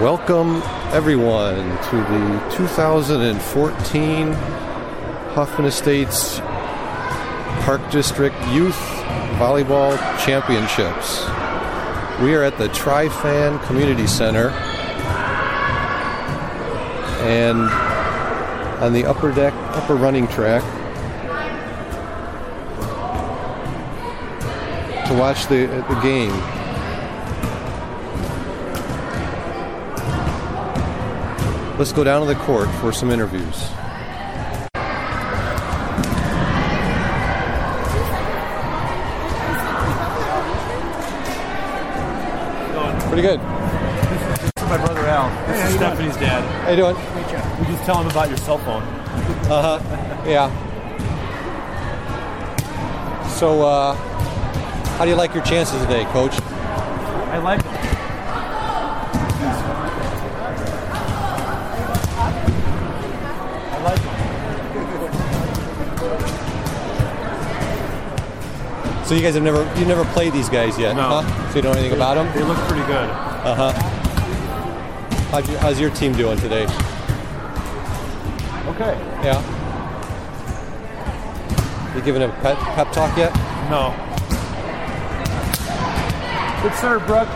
Welcome, everyone, to the 2014 Hoffman Estates Park District Youth Volleyball Championships. We are at the Triphahn Community Center and on the upper deck, upper running track to watch the, the game. Let's go down to the court for some interviews. Pretty good. This is my brother Al. This is Stephanie's dad. How you doing? We just tell him about your cell phone. Uh huh. Yeah. So, uh, how do you like your chances today, Coach? I like So you guys have never you never played these guys yet, No. huh? So you know anything about them? They look pretty good. Uh huh. How's your, how's your team doing today? Okay. Yeah. You giving a pep, pep talk yet? No. Good serve, Brooke.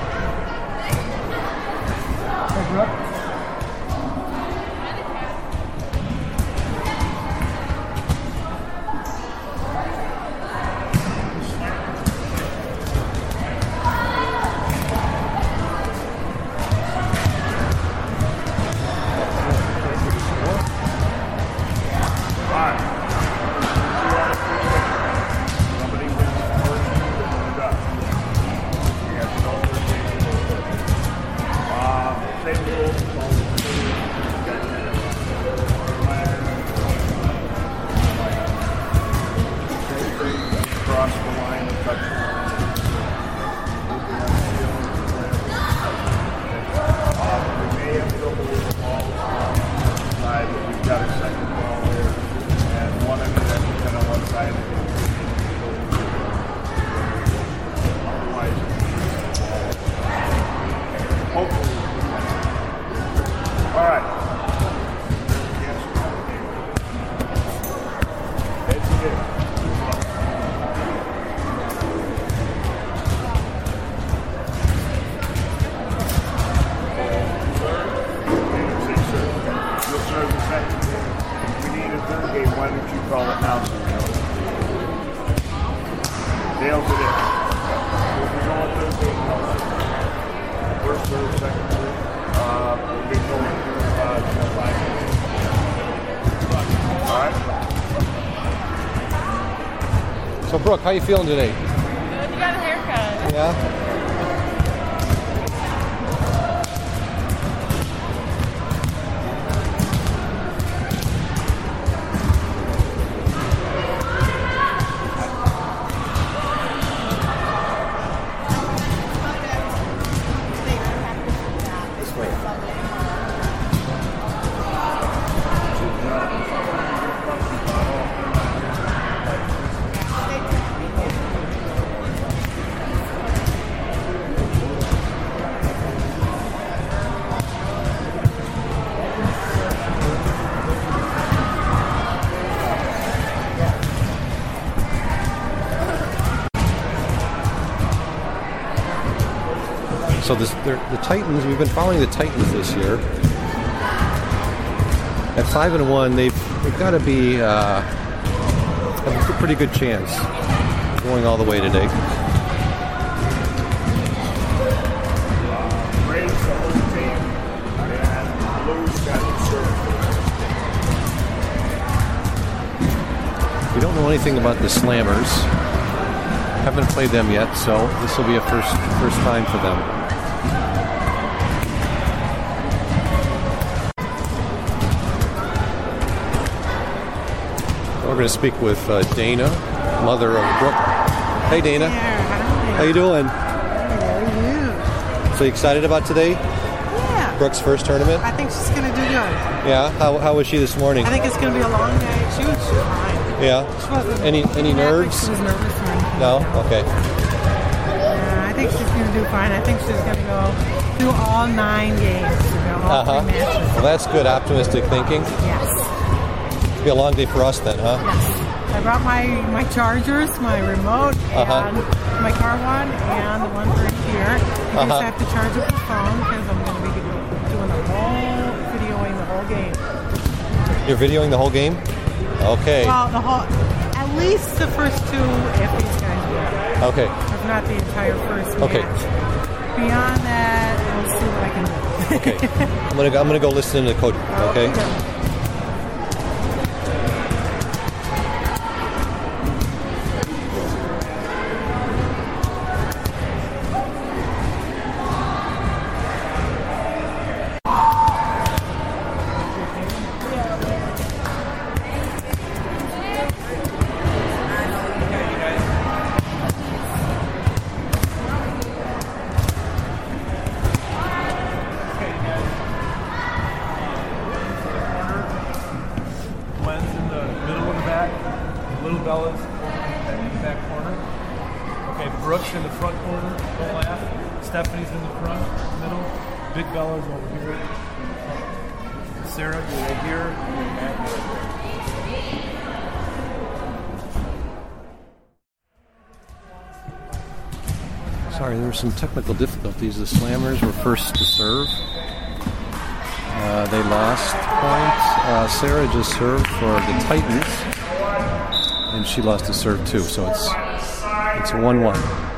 Brooke, how you feeling today? So this, the Titans, we've been following the Titans this year. At five and one, they've, they've got to be uh, a pretty good chance going all the way today. We don't know anything about the Slammers. Haven't played them yet, so this will be a first first time for them. We're going to speak with uh, Dana, mother of Brooke. Hey, Dana. How you doing? How are you? So you excited about today? Yeah. Brooke's first tournament? I think she's going to do good. Yeah. How, how was she this morning? I think it's going to be a long day. She was, fine. Yeah. She wasn't. Any any I don't think nerves? She was nervous or anything. No. Okay. Yeah, I think she's going to do fine. I think she's going to go through all nine games. You know, all Uh huh. three matches. Well, that's good, optimistic thinking. Yes. It'll be a long day for us then, huh? Yes. I brought my my chargers, my remote, Uh-huh. and my car one, and the one for here. You Uh-huh. just have to charge up the phone because I'm going to be doing the whole videoing the whole game. You're videoing the whole game? Okay. Well, the whole, at least the first two, if these guys win. Okay. If not the entire first Okay. match. Beyond that, we'll see what I can do. Okay. I'm gonna go, I'm gonna go listen to Cody. Okay. Gwen's big bella's over here. Sarah, you're right here. And... Sorry, there were some technical difficulties. The Slammers were first to serve. Uh, they lost points. Uh, Sarah just served for the Titans, and she lost a serve too. So it's it's one one.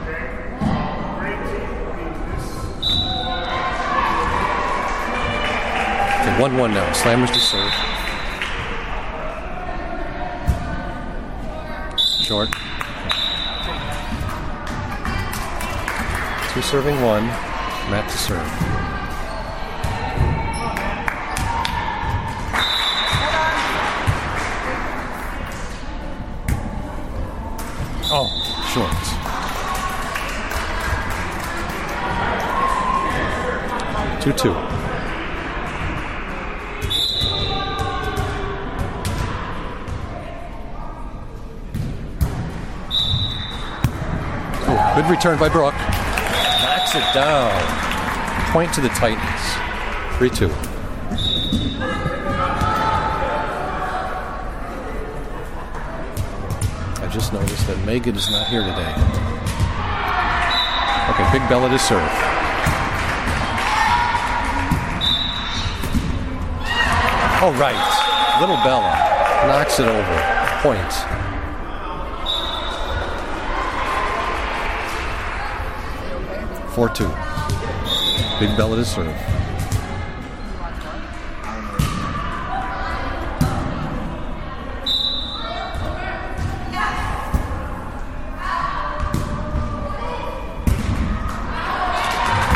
1 1 now. Slammers to serve. Short. Two serving one. Matt to serve. Oh, short. Two two. Good return by Brooke. Knocks it down. Point to the Titans. 3 2. I just noticed that Megan is not here today. Okay, Big Bella to serve. Oh, right. Little Bella knocks it over. Points. 4 2. Big Bella to serve.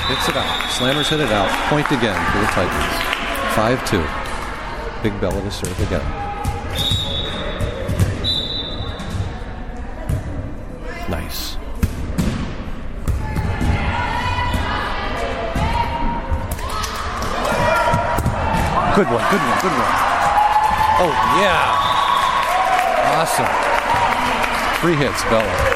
Hits it out. Slammers hit it out. Point again for the Titans. 5 2. Big Bella to serve again. Good one, good one, good one. Oh, yeah. Awesome. Three hits, Bella.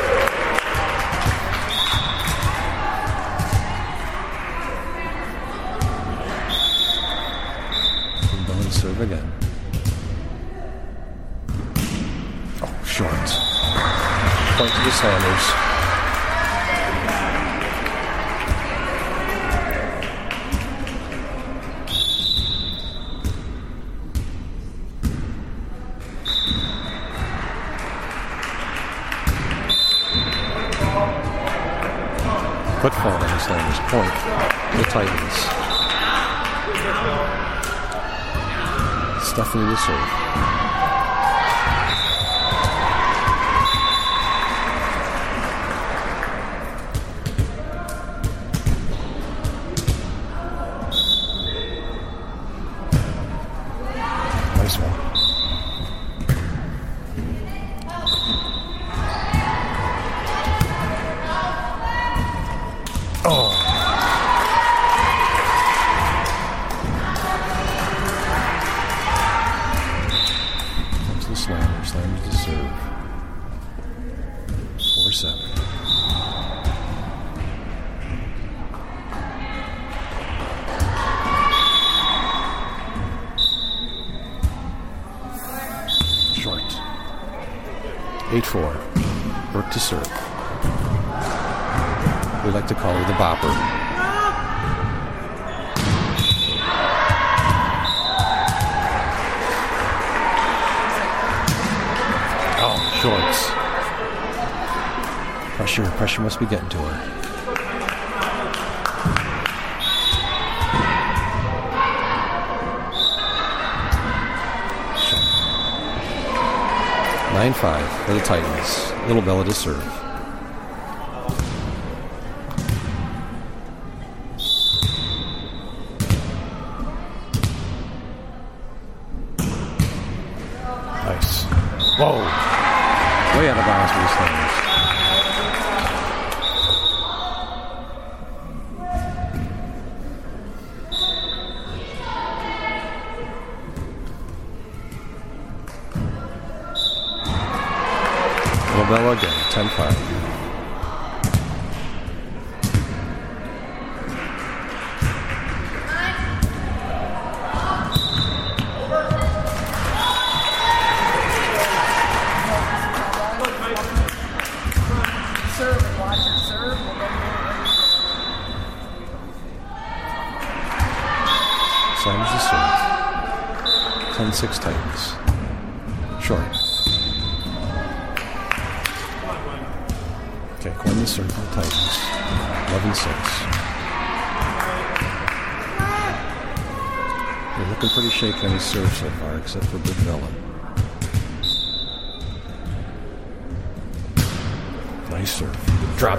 Stephanie to serve. Getting to her. Nine five for the Titans. Little Bella to serve.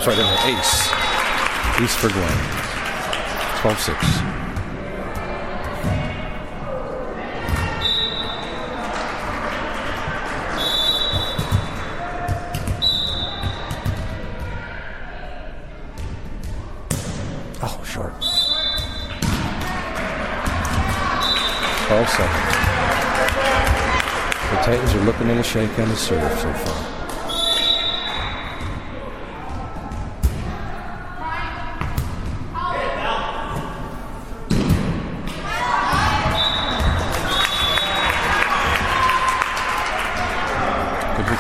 Right in there. Ace. Ace for Glenn. 12 6. Oh, short. 12 seconds. The Titans are looking in a shake on the serve so far.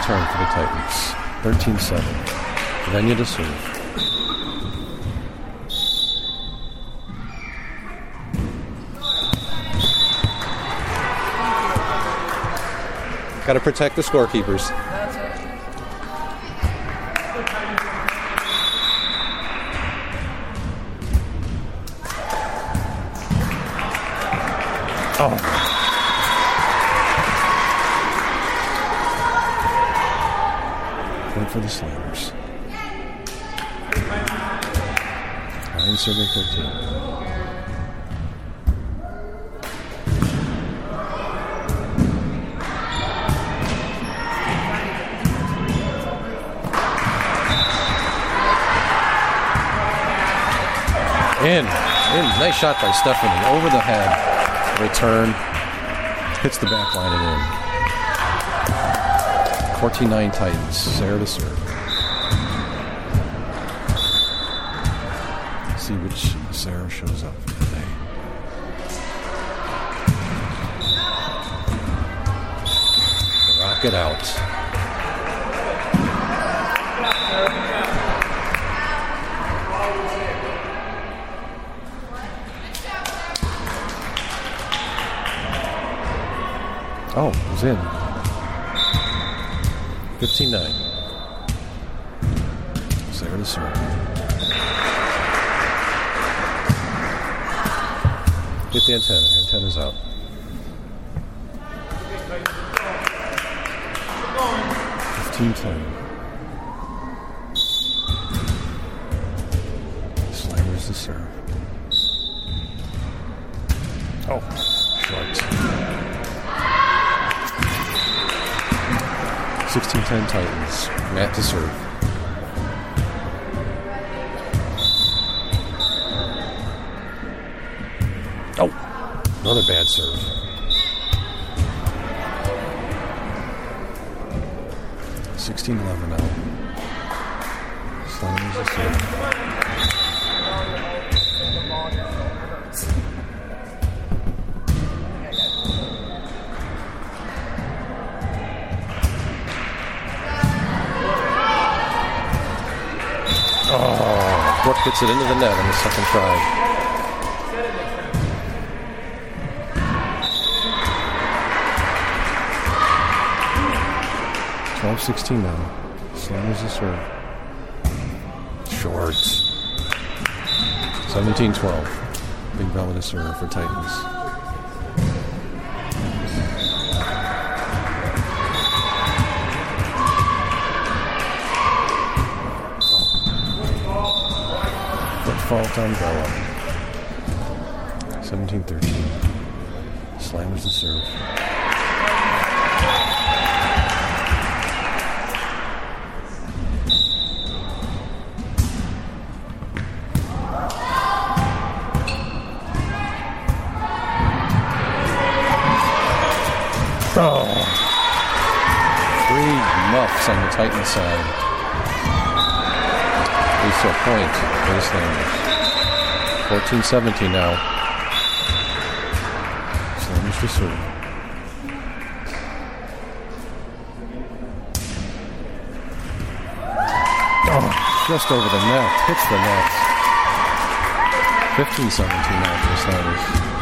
Return for the Titans. 13 7. Venya to serve. Got to protect the scorekeepers. Oh. For the Slammers. Nine serving 13. In. In. Nice shot by Stephanie. Over the head. Return. Hits the back line and in. 14 Titans. Sarah to serve. See which Sarah shows up today. Rocket out. Oh, it was in. 15 9. Sarah to serve. Get the antenna. Antenna's out. Fifteen ten. 16-10 Titans. Matt to serve. Oh, another bad serve. Sixteen eleven oh. now. Slammers to serve. Puts it into the net on the second try. Twelve sixteen now. Slammers the serve. Shorts. 17-12. Big Bella to serve for Titans. Bella. 17-13. Slammers the serve. Oh. Three muffs on the Titan side. Leads to a point for the Slammers. 14-17 now. Slammers to serve. Oh, just over the net. Hits the net. 15-17 now for the Slammers.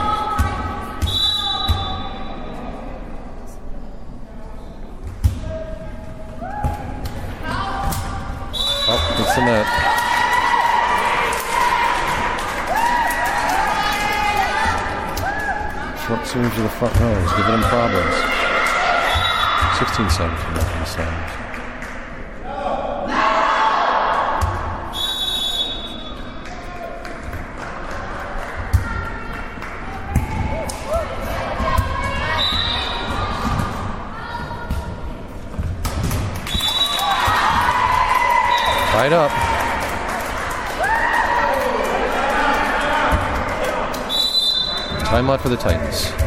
Short serves to the front row is giving him problems. 16 17 now for the Slammers. Tied up. Timeout for the Titans.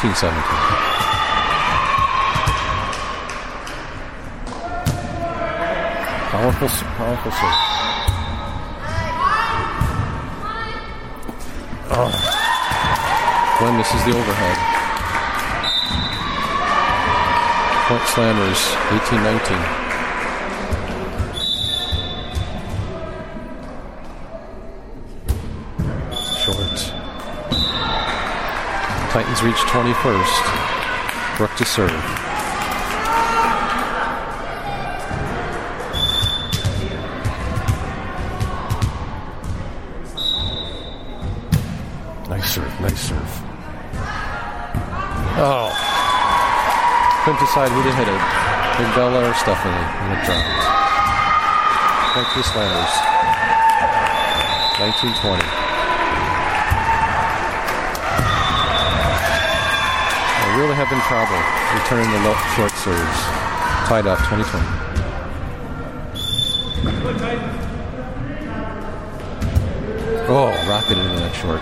1917. Powerful, powerful serve. Oh. Glenn misses the overhead. Point Slammers, 18-19. Titans reach 21st. Brooke to serve. Nice serve, nice serve. Oh. Couldn't decide who to hit it. Big Bella or Stephanie, and it dropped. Point to the Slammers. 1920. Really have been trouble returning the short serves. Tied up 2020. Oh, rocketed into that short.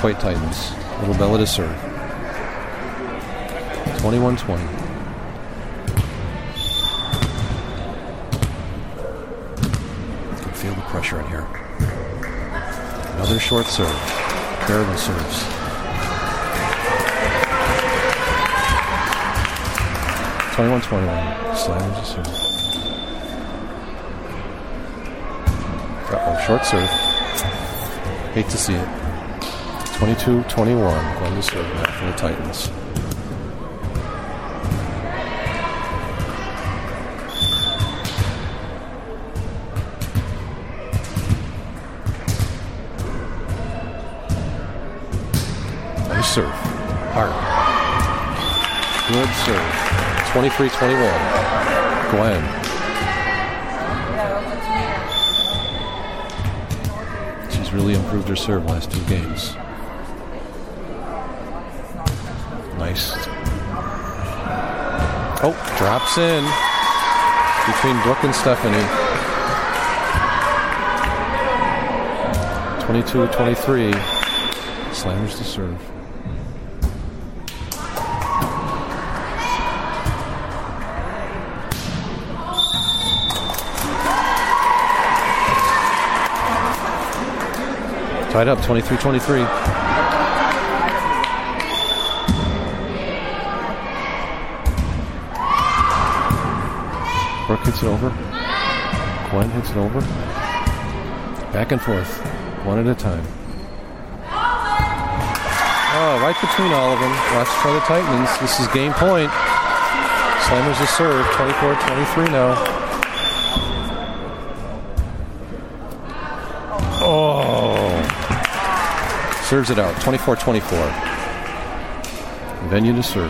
Quite Titans. Little Bella to serve. 21 20. Can feel the pressure in here. Another short serve. Barely serves. Twenty-one, twenty-one. Slams to serve. Uh-oh, short serve. Hate to see it. 22 21. Going to serve now for the Titans. Nice serve. Hard. Good serve. 23 21. Gwen. She's really improved her serve last two games. Nice. Oh, drops in between Brooke and Stephanie. 22 23. Slammers to serve. Tied up 23 23. Brooke hits it over. Gwen hits it over. Back and forth, one at a time. Oh, right between all of them. Watch for the Titans. This is game point. Slammers a serve, 24 23 now. Serves it out, 24 24. Venue to serve.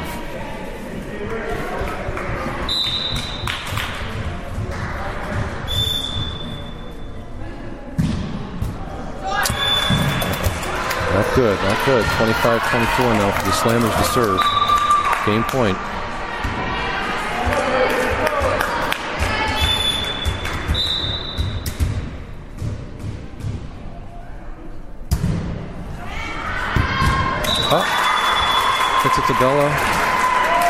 Not good, not good. 25 24 now for the Slammers to serve. Game point. Hits it to Bella.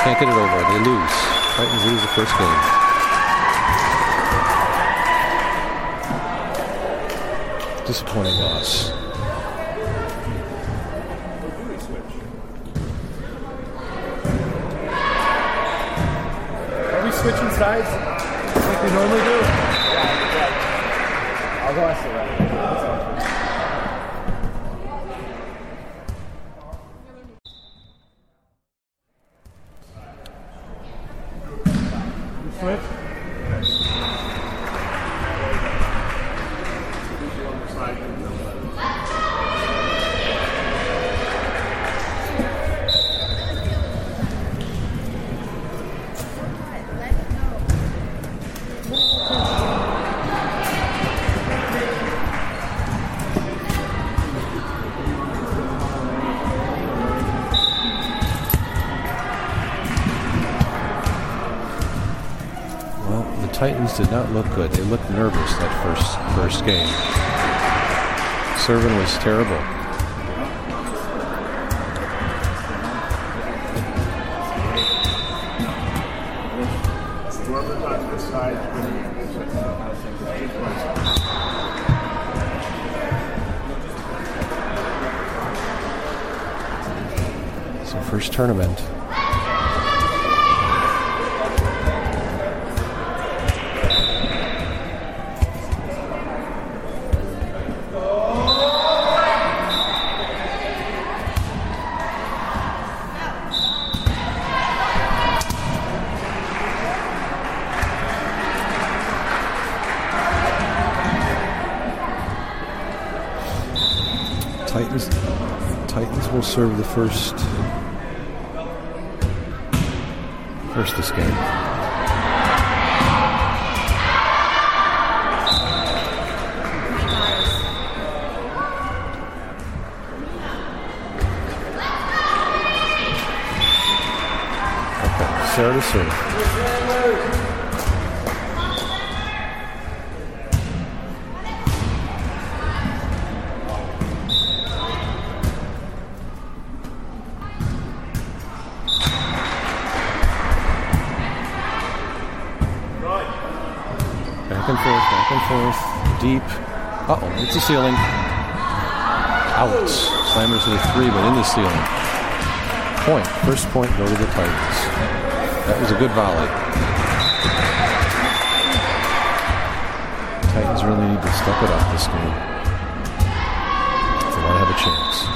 Can't get it over. They lose. Titans lose the first game. Disappointing loss. Are we switching sides like we normally do? Yeah, yeah. I'll go Titans did not look good. They looked nervous that first first game. Serving was terrible. So first tournament. First first game. Okay, Sarah to serve. Uh oh, it's the ceiling. Out. Slammers to the three, but in the ceiling. Point. First point go to the Titans. That was a good volley. Titans really need to step it up this game. They want to have a chance.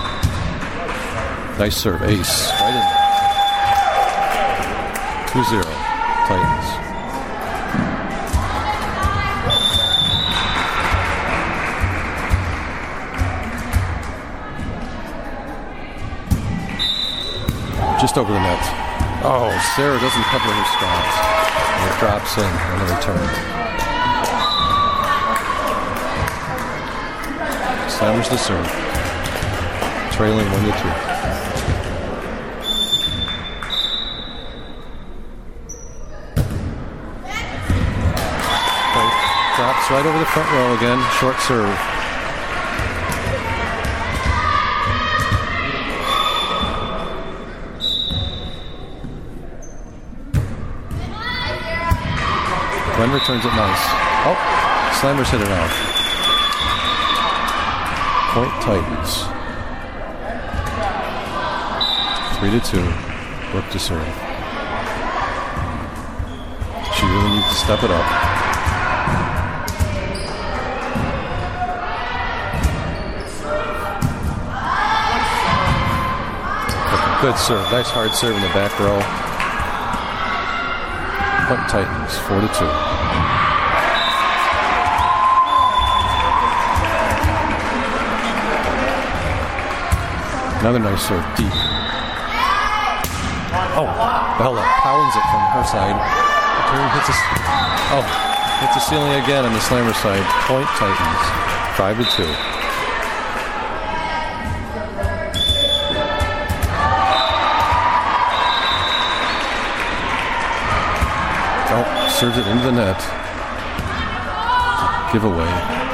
Nice serve. Ace. Right in there. 2 0. Titans. Just over the net. Oh, Sarah doesn't cover her spots. It drops in on the return. Slammers the serve. Trailing 1 to 2. Drops right over the front row again. Short serve. Glenn returns it nice. Oh, Slammers hit it out. Point Titans. Three to two. Brooke to serve. She really needs to step it up. Good serve. Nice hard serve in the back row. Point Titans, 4 to 2. Another nice serve, deep. Oh, Bella pounds it from her side. Return hits a, oh, hits the ceiling again on the slammer side. Point Titans, 5 to 2. Oh, serves it into the net. Giveaway.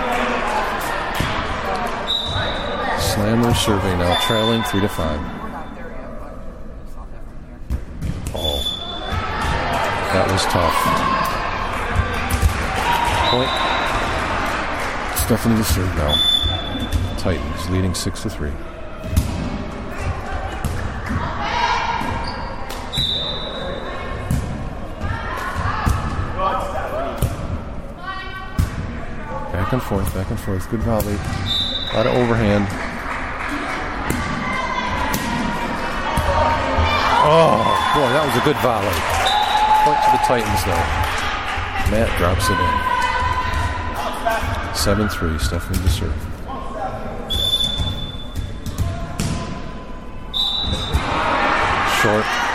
Slammer serving now, trailing three to five. Oh, that was tough. Point. Stephanie to serve now. Titans leading six to three. Back and forth, back and forth. Good volley. A lot of overhand. Oh, boy, that was a good volley. Point to the Titans, though. Matt drops it in. 7 3, Stephanie to serve. Short.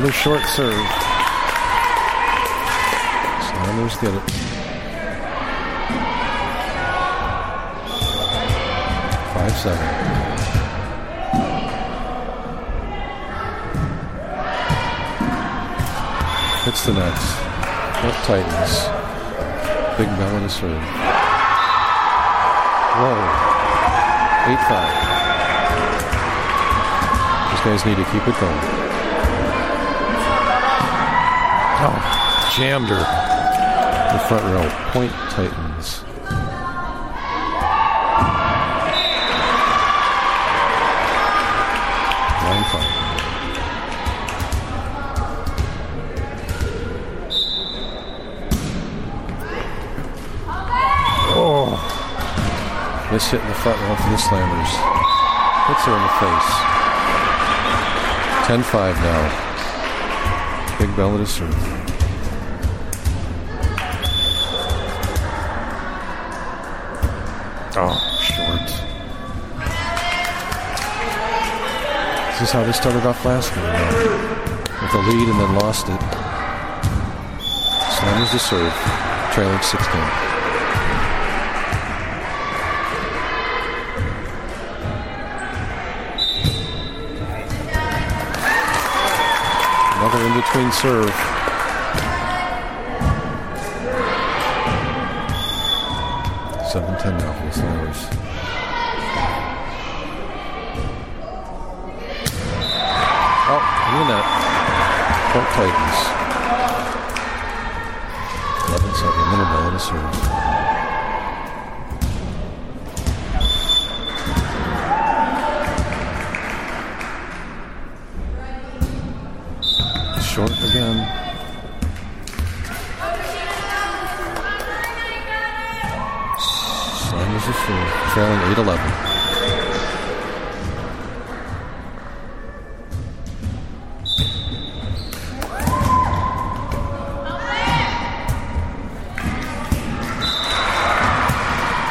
Another short serve. Slammers get it. Five seven. Hits the nets. What Titans? Big Bell to serve. Whoa. Eight five. These guys need to keep it going. Oh, jammed her. The front row. Point Titans. Nine five. Oh. This hit in the front row for the Slammers. Hits her in the face. 10-5 now. Big Bella to serve. Oh, short. This is how they started off last game. though. Uh, with a lead and then lost it. Slammers to serve. Trailing 16. Another in between serve. Seven ten now for the Slammers. Oh, in the net. Point Titans. 11 7. Middle ball to serve. Trailing 8 11.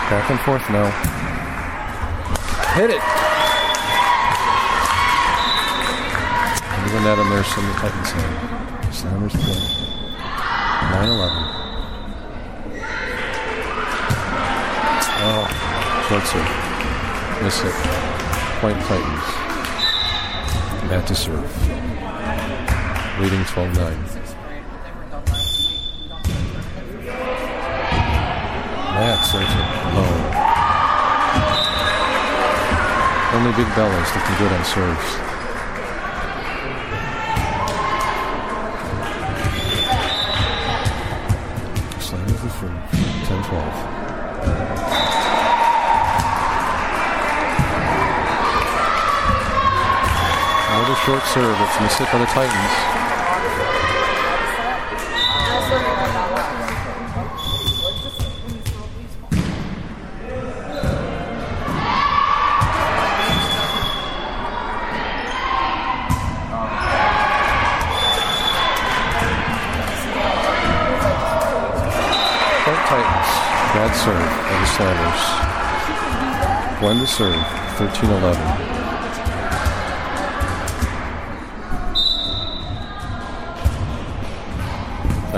Back and forth now. Hit it! The net on there, some the Titans. Slammers play. 9 11. Oh, serve. Miss it. Point Titans. Matt to serve. Leading 12 9. Matt serves it. Only Big Bella's looking good on serves. Short serve. It's missed by the Titans. Bad serve by the Slammers. One to serve. 13 11.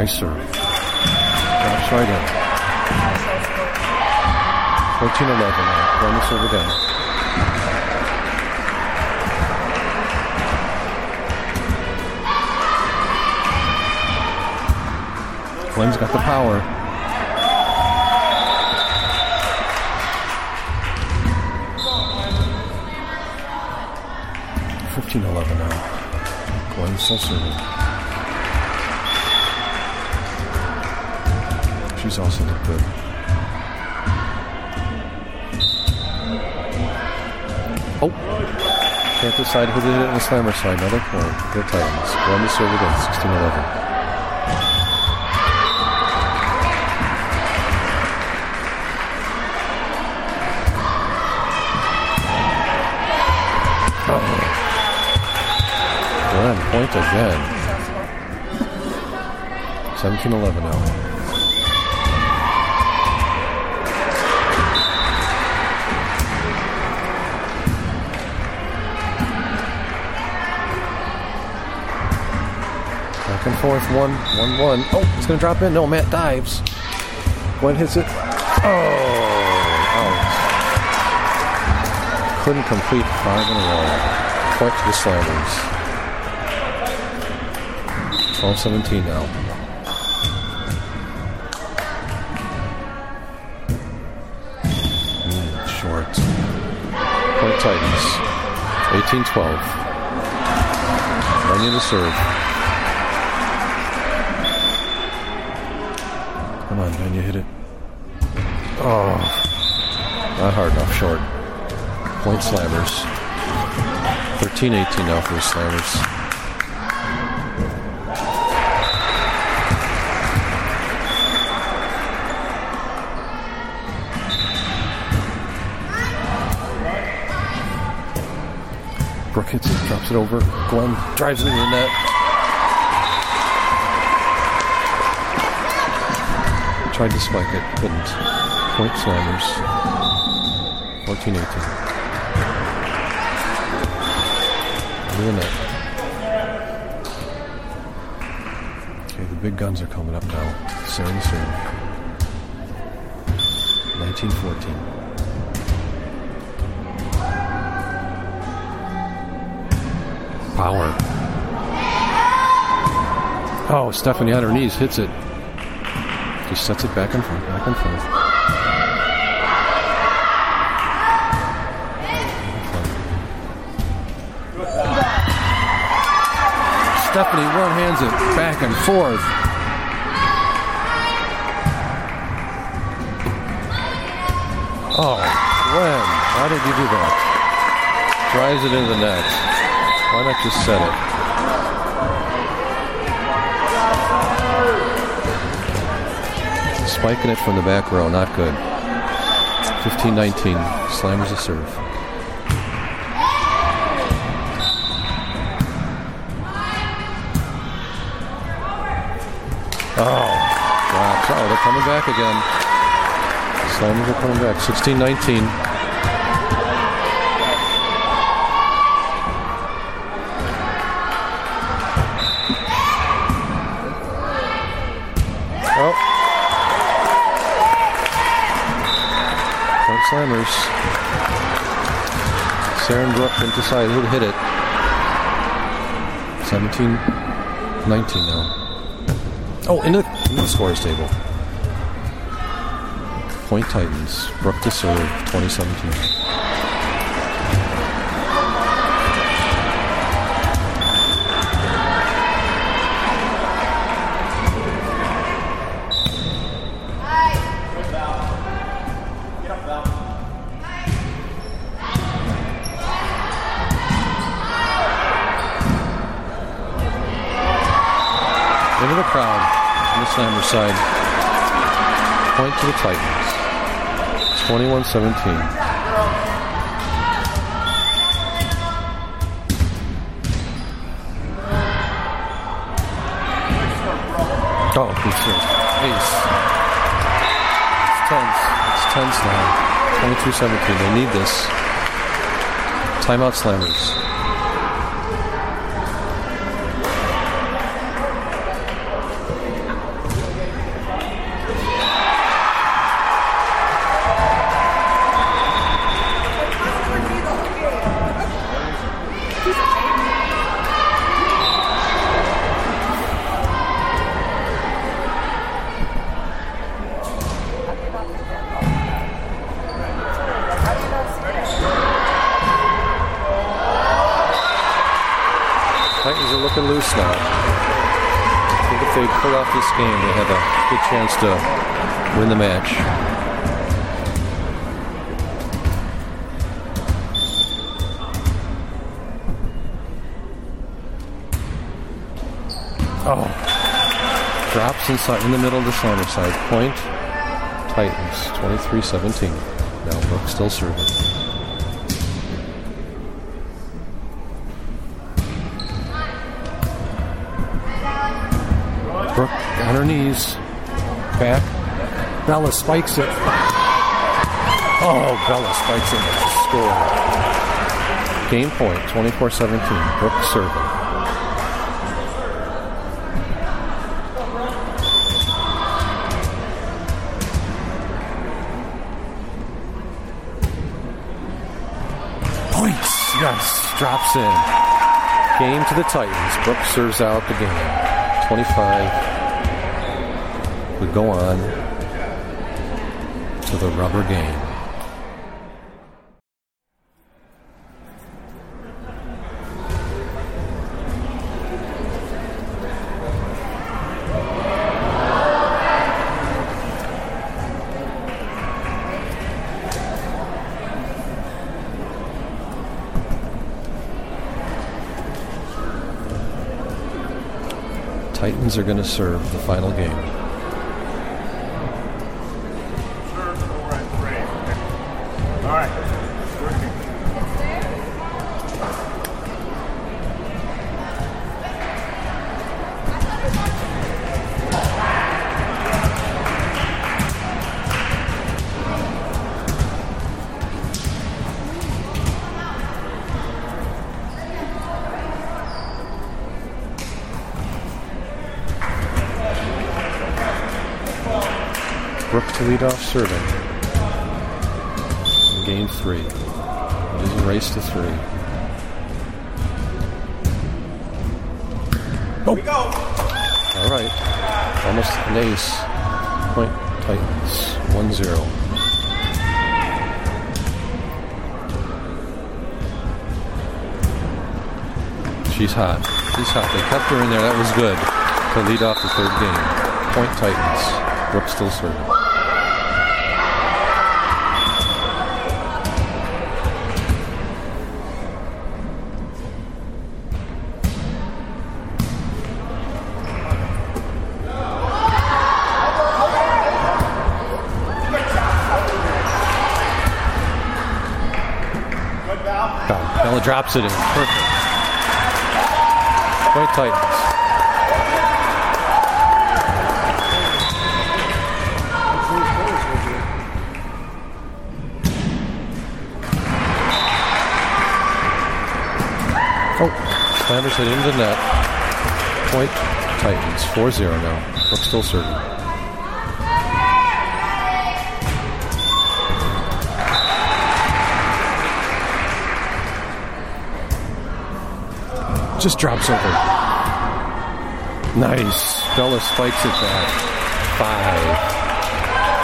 Nice serve. Drops right in. 14 11 now. To serve again. Glenn's got the power. Fifteen eleven now. Glenn still serving. She's also looked good. Oh! Can't decide who did it on the slammer side. Another point. Good Titans. One to serve again. 16 11. Glenn, point again. 17 11 now. Back and forth, one, one, one. Oh, it's going to drop in. No, Matt dives. Gwen hits it. Oh, out. Couldn't complete five in a row. Point to the Slammers. 12 17 now. Hmm, Titans. 18 12. Running to serve. Man, you hit it. Oh, not hard enough, short. Point Slammers. 13 18 now for the Slammers. Brooke hits it, drops it over. Glenn drives it into the net. Tried to spike it, couldn't. Point Slammers. 14 18. Into the net. Okay, the big guns are coming up now. Sarah the serve. 19 14. Power. Oh, Stephanie on her knees hits it. Just sets it back and forth, back and forth. Stephanie one hands it back and forth. Oh, Glenn, how did you do that? Drives it into the net. Why not just set it? spiking it from the back row. Not good. 15 19. Slammers a serve. Oh, wow. Oh, they're coming back again. Slammers are coming back. 16 19. Bombers. Saren Ruffin decided Who'd hit it. 17 19 now. Oh, into the, in the scores table. Point Titans. Brooke to serve 2017. The Titans. 21 17. Oh, good serve. Ace. It's tense. It's tense now. 22 17. They need this. Timeout Slammers. Chance to win the match. Oh. Drops inside in the middle of the center side. Point. Titans 23 17. Now Brooke still serving. Brooke on her knees. Back. Bella spikes it. Oh, Bella spikes it. Score. Game point, 24-17. Brooke serving. Points. Yes. Drops in. Game to the Titans. Brooke serves out the game. 25 would go on to the rubber game. Titans are going to serve the final game. Brooke lead off serving. In game three. It is a race to three. Oh. All right. Almost an ace. Point Titans. 1 0. She's hot. She's hot. They kept her in there. That was good to lead off the third game. Point Titans. Brooke still serving. Drops it in. Perfect. Point Titans. Oh, Slammers it into net. Point Titans. 4-0 now. Brooke still serving. Just drops over. Nice. Bella spikes it back. Five.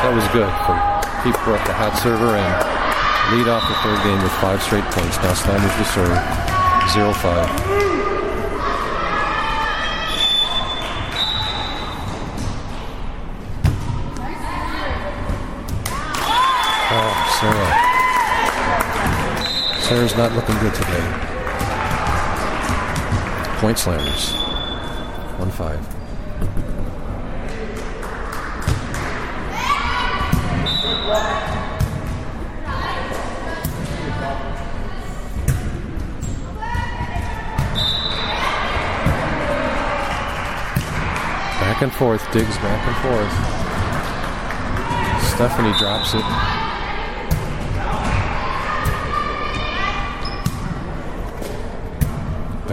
That was good Pete Brooke, the hot server, and lead off the third game with five straight points. Now Slammers to serve. 0-5. Oh, Sarah. Sarah's not looking good today. Point slammers. 1 5. Back and forth, digs back and forth. Stephanie drops it.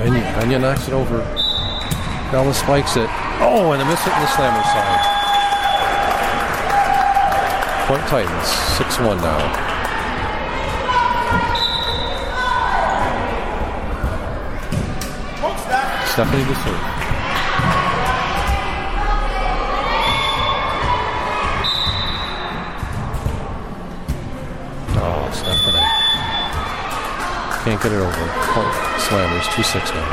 Benya, Benya knocks it over. Bella spikes it. Oh, and a miss it in the slammer side. Point Titans, 6-1 now. Stephanie to serve. Can't get it over. Point slammers, 2-6 now.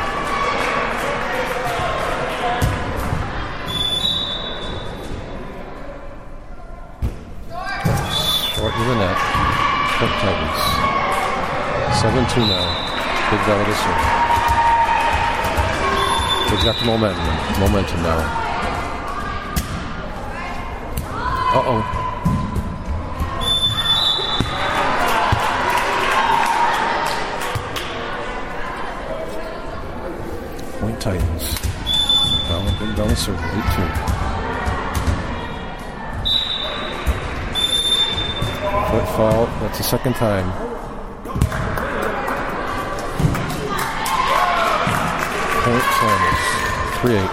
Short in the net. Point Titans. 7-2 now. Big Bella to serve. They've got the momentum. Momentum now. Uh-oh. Point Titans. Bella, Big Bella serve. 8-2. Foot foul. That's the second time. Point Slammers. 3 8.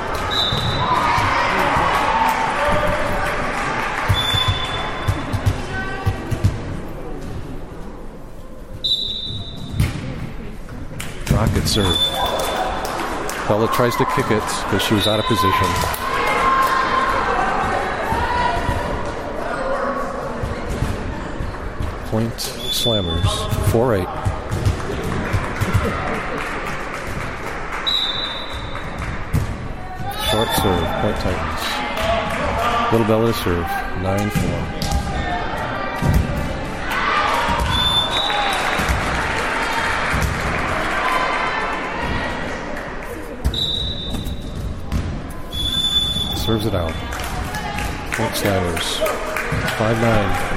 Rocket serve. Bella tries to kick it because she was out of position. Point Slammers. 4 8. Short serve. Point Titans. Little Bella serve. 9 4. Serves it out. Point Slammers. 5 9.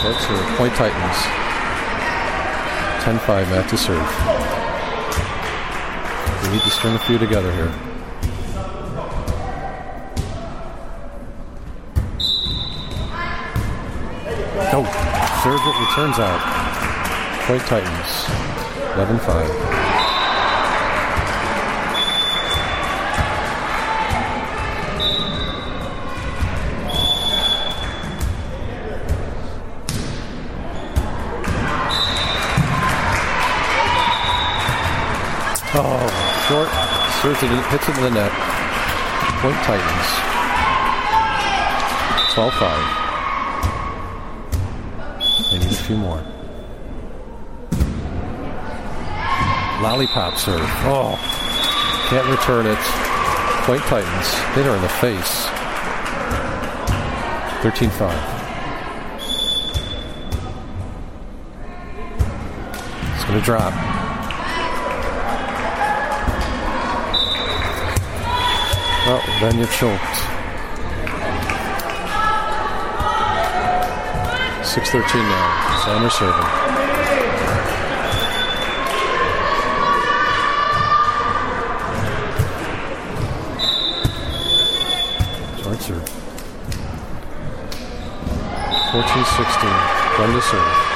Short serve. Point Titans. 10 5 Matt to serve. Need to string a few together here. Oh, serve it returns out. Point Titans. 11 5. Oh, short. Serves it, hits it in the net. Point Titans. 12 5. They need a few more. Lollipop serve. Oh, can't return it. Point Titans. Hit her in the face. 13 5. It's gonna drop. Oh, then you choked. 6-13 now. Slammer serving. Short serve. 14-16. Run to serve.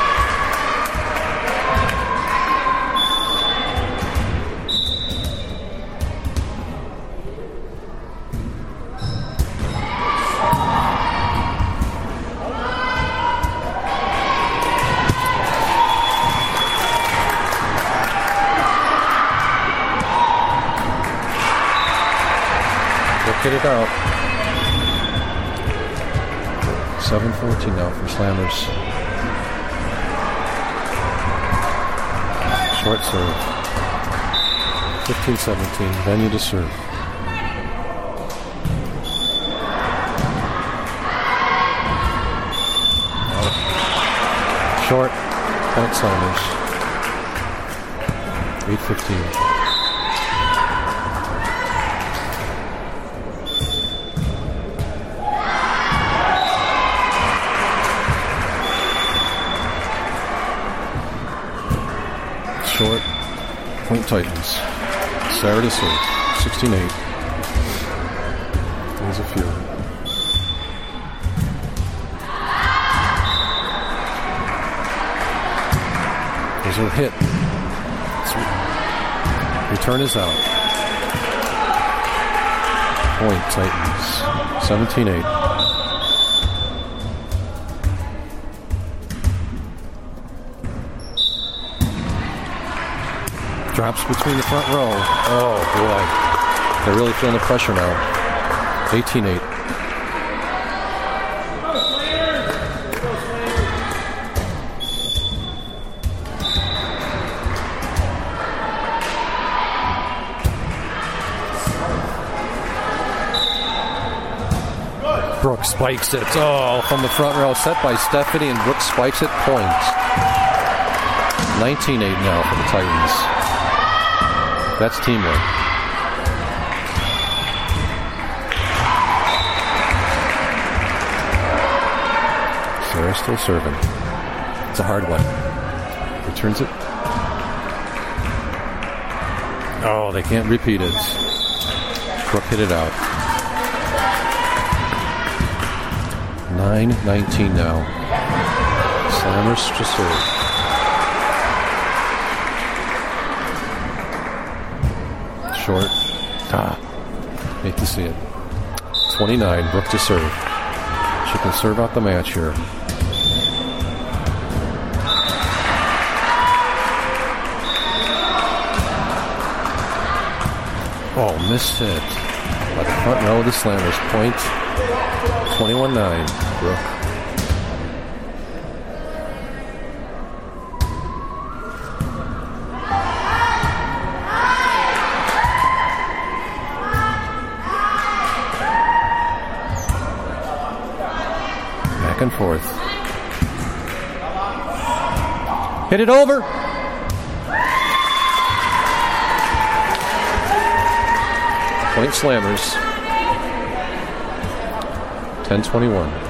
Out. 7-14 now for Slammers. Short serve. 15-17. Venue to serve. Short. Point Slammers. 8-15. Titans. Serve. 16 8. There's a few. There's a hit. Return is out. Point Titans. 17 8. Drops between the front row. Oh, boy. They're really feeling the pressure now. 18 8. Brooks spikes it. Oh, from the front row, set by Stephanie, and Brooks spikes it. Point. 19 8 now for the Titans. That's teamwork. Sarah still serving. It's a hard one. Returns it. Oh, they can't repeat it. Brooke hit it out. 9-19 now. Slammers to serve. Short. Ah. Hate to see it. 29. Brooke to serve. She can serve out the match here. Oh, missed it. By the front row the Slammers. Point 21 9. Brooke. Hit it over. Point slammers. 1021.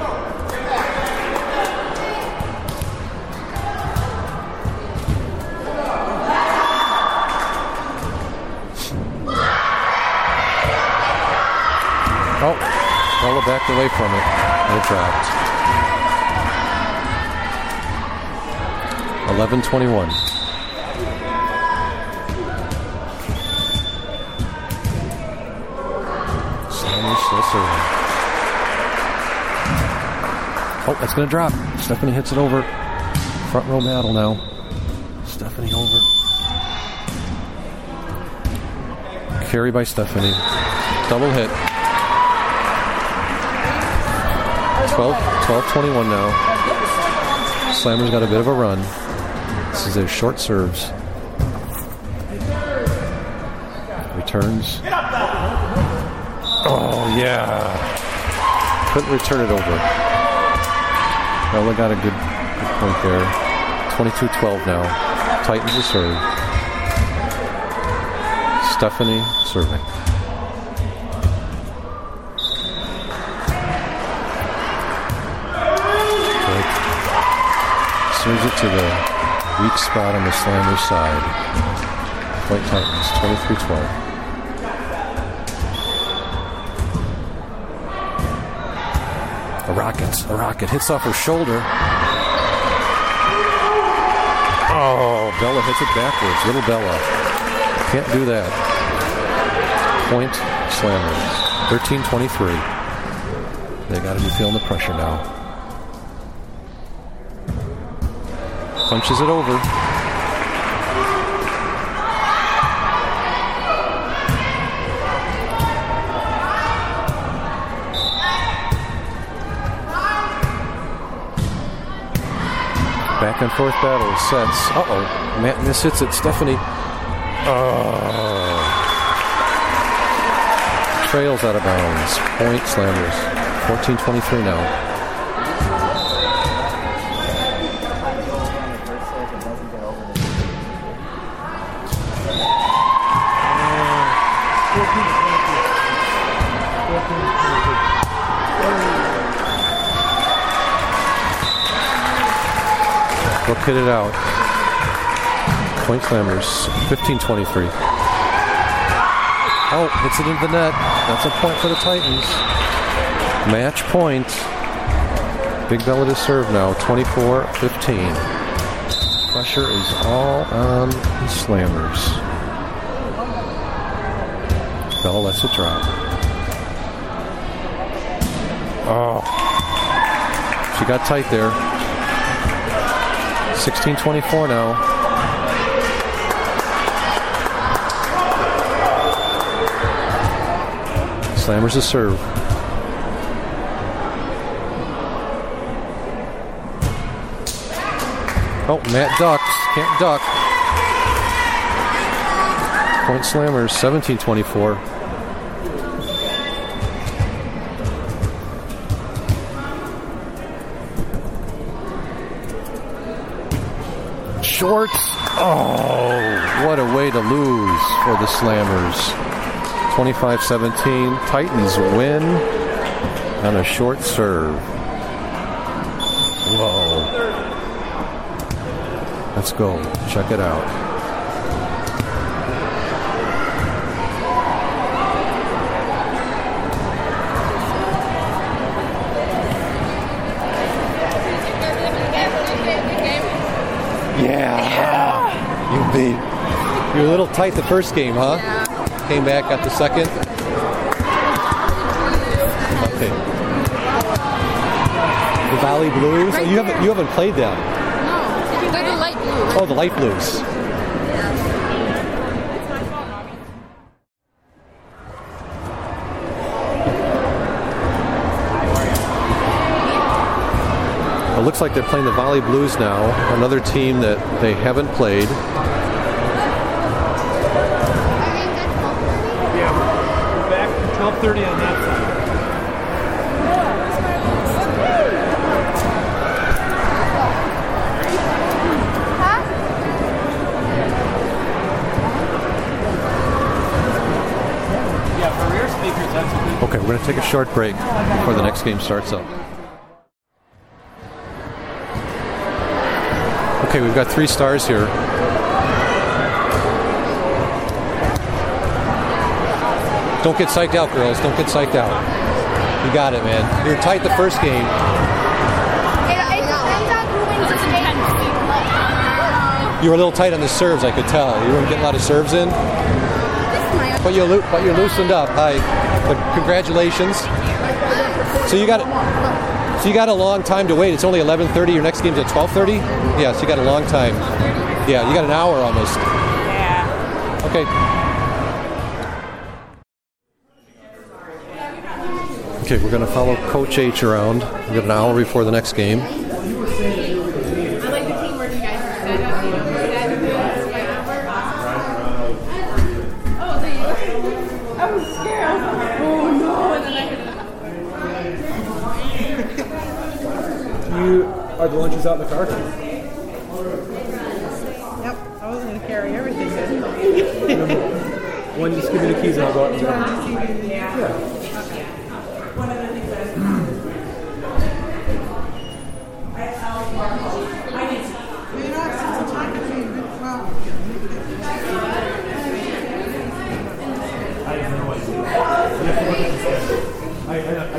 Oh, Bella backed away from it. It dropped. 1121. Slammers still serving. Oh, that's going to drop. Stephanie hits it over. Front row battle now. Stephanie over. Carry by Stephanie. Double hit. 12, 12 21 now. Slammer's got a bit of a run. This is their short serves. Returns. Oh, yeah. Couldn't return it over. Bella got a good, good point there. 22 12 now. Titans to serve. Stephanie serving. Blake serves it to the weak spot on the slammer side. Point Titans, 23-12. A rocket. A rocket hits off her shoulder. Oh, Bella hits it backwards. Little Bella. Can't do that. Point slammers. 13 23. They got to be feeling the pressure now. Punches it over. Back and forth battle sets. Uh oh. Matt hits it. Stephanie. Oh. Trails out of bounds. Point slammers. 14 23 now. Hit it out. Point slammers. 15 23. Oh, hits it into the net. That's a point for the Titans. Match point. Big Bella to serve now. 24 15. Pressure is all on the slammers. Bella lets it drop. Oh. She got tight there. 16-24 now. Slammers to serve. Oh, Matt ducks. Can't duck. Point Slammers, 17-24. Shorts. Oh, what a way to lose for the Slammers. 25 17. Titans win on a short serve. Whoa. Let's go. Check it out. Beat. You were a little tight the first game, huh? Came back, got the second. Okay. The Valley Blues. Oh, you haven't you haven't played them. No, they're the light blue. Oh, the Light Blues. It looks like they're playing the Valley Blues now, another team that they haven't played. on that side. Okay, we're going to take a short break before the next game starts up. Okay, we've got three stars here. Don't get psyched out, girls. Don't get psyched out. You got it, man. You were tight the first game. You were a little tight on the serves, I could tell. You weren't getting a lot of serves in. But you loo- but you loosened up. Hi. But congratulations. So you got so you got a long time to wait. It's only 11:30. Your next game's at 12:30. Yeah, so you got a long time. Yeah, you got an hour almost. Yeah. Okay. Okay, we're going to follow Coach H around. We've got an hour before the next game. I the teamwork you guys are set up. You know, set there you go. I was scared. I was like, no. And then I You are the lunches out in the car? Yep. I was going to carry everything. Then. One, just give me the keys and I'll go out and grab them. You know, since I'm talking to you, well, I, I, I can't remember. I did. I would think so.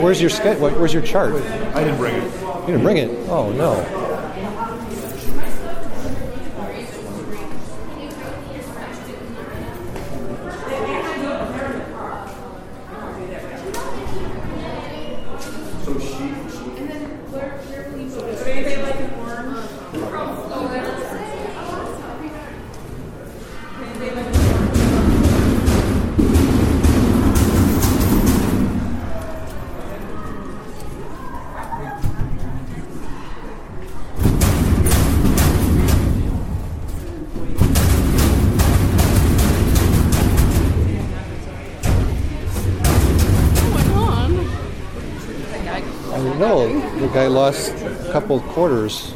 Where's your what- Where's your chart? I didn't bring it. You didn't bring it. Oh no. Know the guy lost a couple of quarters.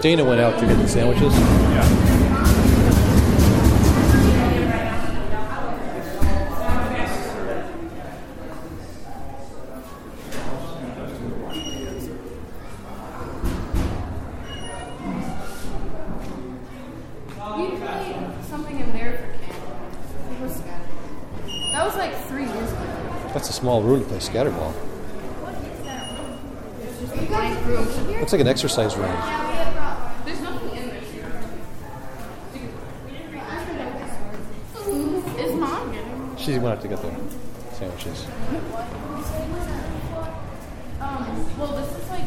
Dana went out to get the sandwiches. You a blank room. Looks like an exercise room. There's nothing in there. Is mom getting? She went to get the sandwiches. Um, well, this is like.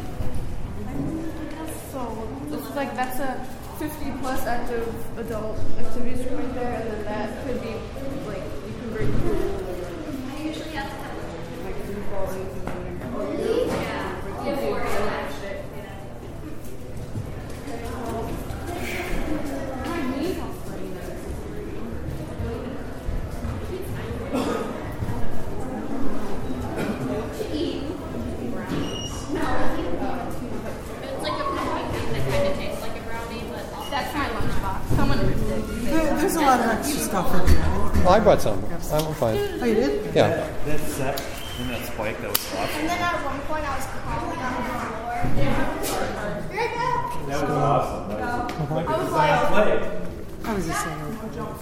So, this is like, that's a 50 plus active adult activities room right there, and then that could be like, you can bring food. Like food qualities and then. My knees all sweaty It's like a brownie thing that kind of tastes like a brownie, but That's my lunchbox. Someone ripped it. There, there's a lot of extra stuff in there. Well, I brought some. I'm fine. Oh, you did? Yeah. That set and that spike that was awesome. And then at one point I was crawling on the floor. You're right back. That was awesome. That was like I a was like. I was just saying.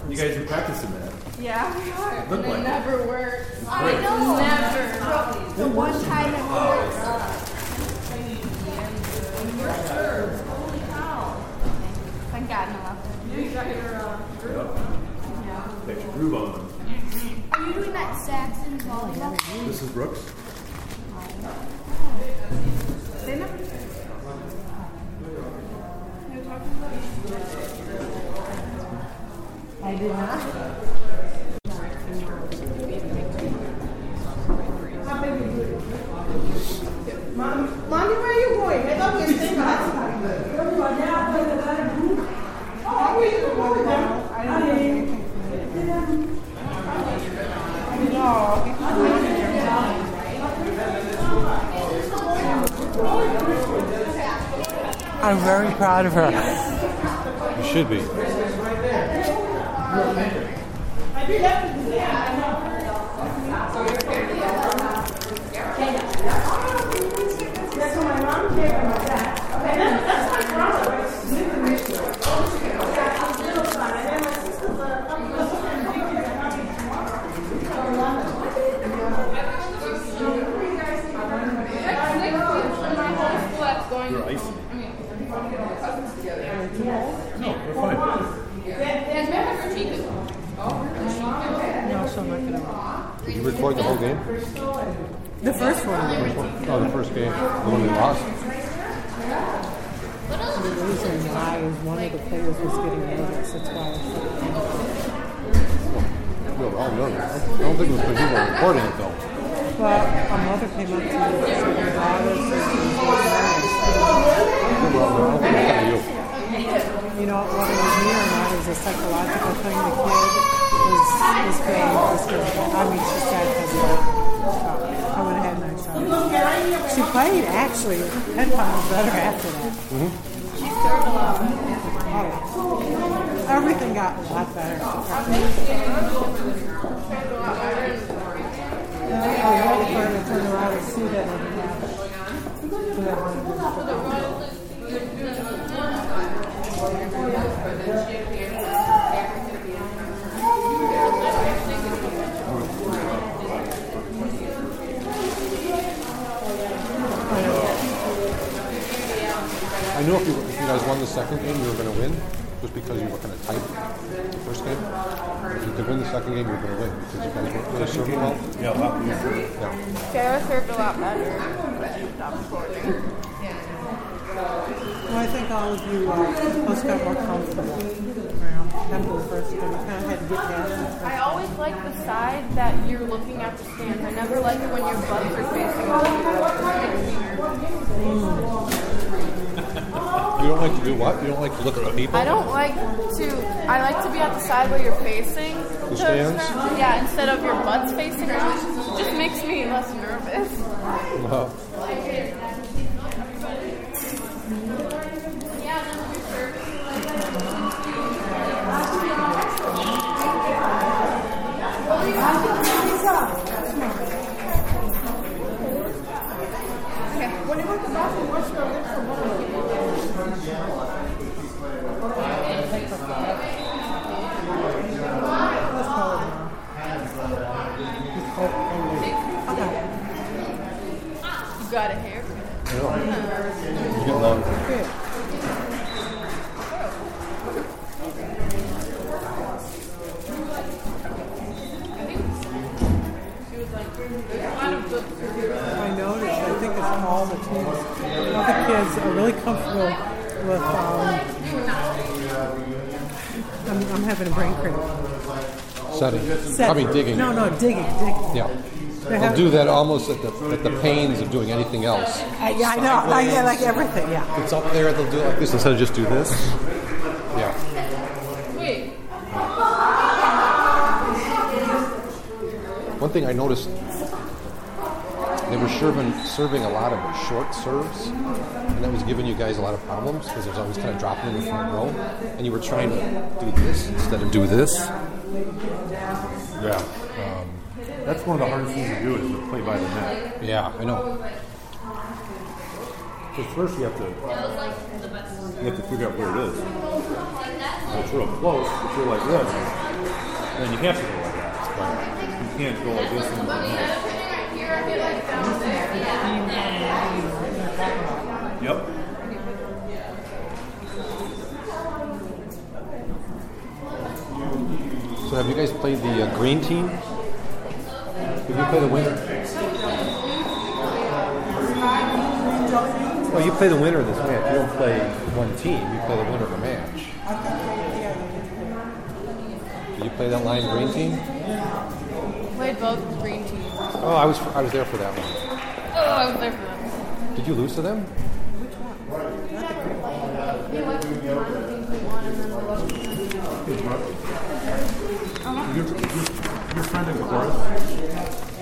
You guys were practicing that. Yeah, we are. Looked like it it. never worked. I know. Never. The one time it worked. Oh, Thank God no left. Got your groove on. Are you doing that Saxon volleyball? This is Brooks. They never. They were talking about I did not. Mom, mommy, where are you going? I thought we were staying outside. Oh, where you going now? I didn't know anything from you. No, because I'm very proud of her. You should be. Next week, in my whole school that's going. You're icy. I mean, our cousins together. No, we're fine. Yes, we have for Chica. No, so I'm not gonna. Did you record the whole game? The first one. Oh, the first game. The one we lost. The reason why is one of the players was getting nervous. That's why. I shut it down. We were all nervous. I don't think it was because you were recording it though. But a mother came up to me and said her daughter said she was getting Well, I don't think it's kind of you. You know, whether it was me or not, it was a psychological thing. The kid was, was was, I mean, she said because I would have had my son. She played, actually. Head was better after that. Lot. Oh, everything got a lot better. I to turn around and see that I wanted knew if you, if you guys won the second game, you were going to win, just because you were kind of tight the first game. If you could win the second game, you were going to win because you guys were really serving well. Yeah, a lot. Yeah. Sarah served a lot better. but Stop recording. Well, I think all of you uh, most got more comfortable. You know, after the first game, you kind of had to get past I always like the side that you're looking at the stands. I never like it when your butts are facing the You don't like to do what? You don't like to look at the people? I don't like to. I like to be at the side where you're facing the stands? Yeah, instead of your butts facing. It just makes me less nervous. I noticed. I think it's all the teams. All the kids are really comfortable with. Um, I'm, I'm having a brain cramp. Setting. Set- Probably digging. No, no, digging, digging. Yeah. They They'll have- do that almost at the, at the pains of doing anything else. I, yeah, I know. I, yeah, like everything. Yeah. It's up there, they'll do it like this instead of just do this. Yeah. Wait. One thing I noticed, they were serving, serving a lot of short serves, and that was giving you guys a lot of problems because it was always kind of dropping in the front row, and you were trying to do this instead of do this. Yeah. Um, that's one of the hardest things to do is to play by the net. Yeah, I know. Because first you have to you have to figure out where it is. Well, it's real close, but you're like this, and then you have to go like that. But you can't go like this and net. Yep. So have you guys played the uh, green team? Did you play the winner? Well, you play the winner of this match. You don't play one team. You play the winner of a match. Did you play that line green team? Played both green teams. Oh, I was I was there for that one. Oh, I was there for them. Did you lose to them? Your, your, your friend in chorus,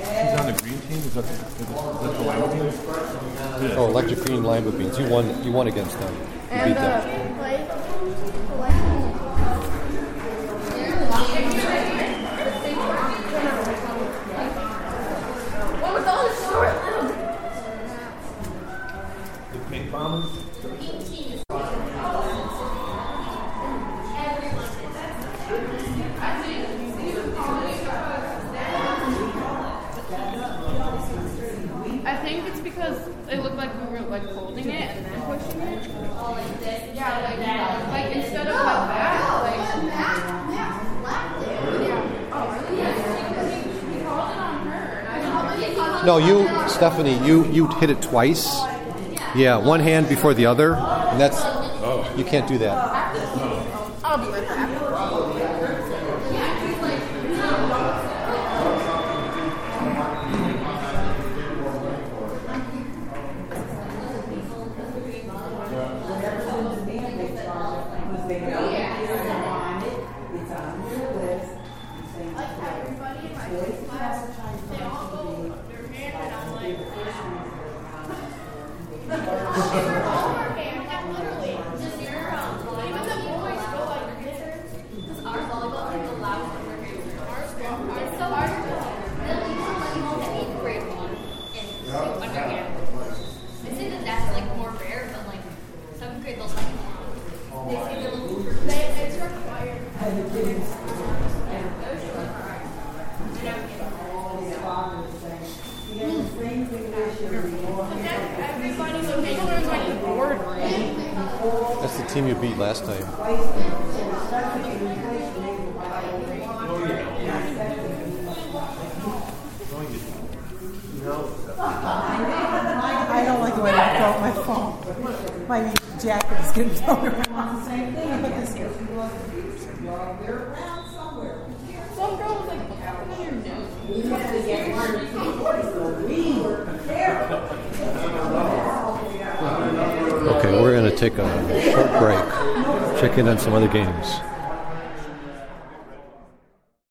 she's on the green team. Is that the, is that the lime team? Oh, electric green lima beans. You won. You won against them. You beat And them. uh, Play. what was all this short little? The pink bombers. I think it's because it looked like we were like holding it and then pushing it. Yeah, like like instead of like that, like No, you, Stephanie. You you hit it twice. Yeah, one hand before the other, and that's. Oh. You can't do that. I'll be right back. Literally, just your um, even the boys go like this. Because our volleyball is the loudest one we're here. Ours, it's so hard. They'll even let you hold the eighth grade one and do underhand. I say that that's like more rare, but like seventh grade they'll like they say they're looking for. They, it's required. Everybody, so they learn like the board room. That's the team you beat last time. I don't like the way I felt my phone. My jacket is getting thrown around. Same thing. I put this here. Some girl was like, what's happening in your nose? Okay, we're going to take a short break. Check in on some other games.